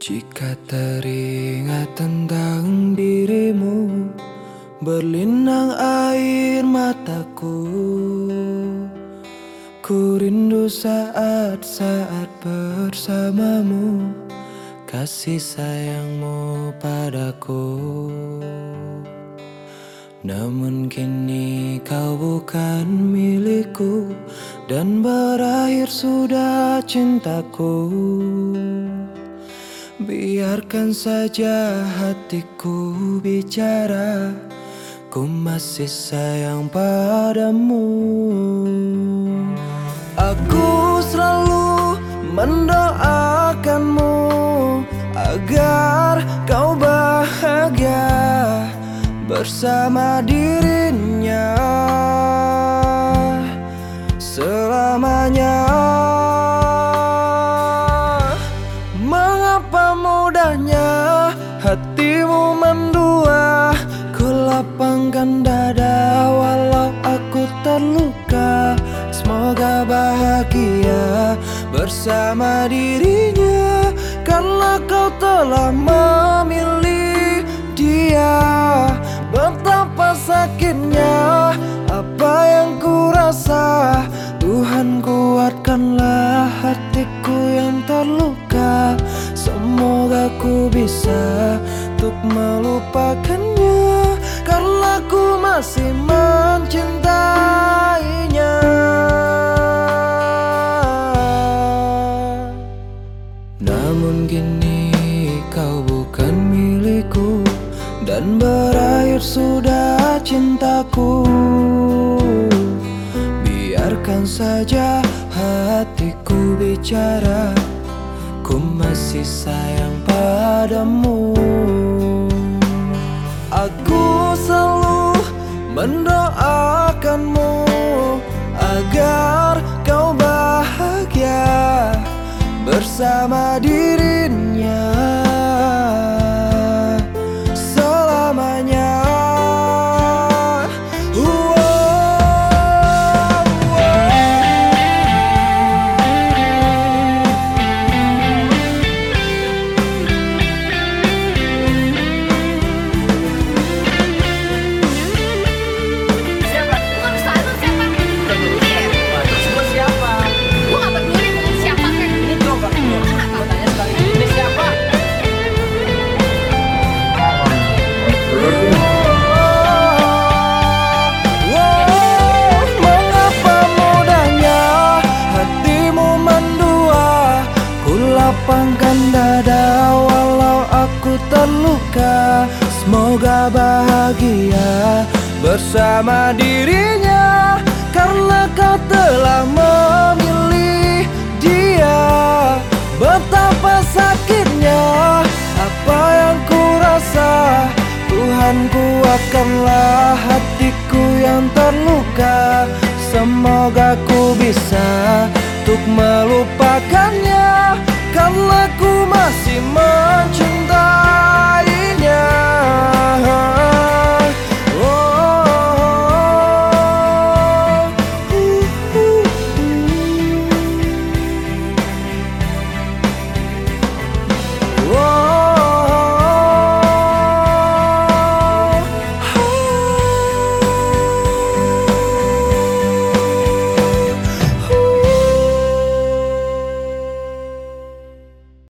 Jika teringat tentang dirimu Berlinang air mataku. Ku rindu saat-saat bersamamu Kasih sayangmu padaku. Namun kini kau bukan milikku Dan berakhir sudah cintaku Biarkan saja hatiku bicara Ku masih sayang padamu. Aku selalu mendoakanmu Agar kau bahagia Bersama dirinya Semoga bahagia bersama dirinya Karena kau telah memilih dia. Betapa sakitnya apa yang ku rasa Tuhan kuatkanlah hatiku yang terluka. Semoga ku bisa untuk melupakannya Karena ku masih mencintainya berakhir sudah cintaku. Biarkan saja hatiku bicara Ku masih sayang padamu. Aku selalu mendoakanmu Agar kau bahagia bersama dirinya terluka Semoga bahagia bersama dirinya Karena kau telah memilih dia. Betapa sakitnya apa yang ku rasa Tuhan kuatkanlah hatiku yang terluka. Semoga ku bisa untuk melupakannya Karena ku masih mencintainya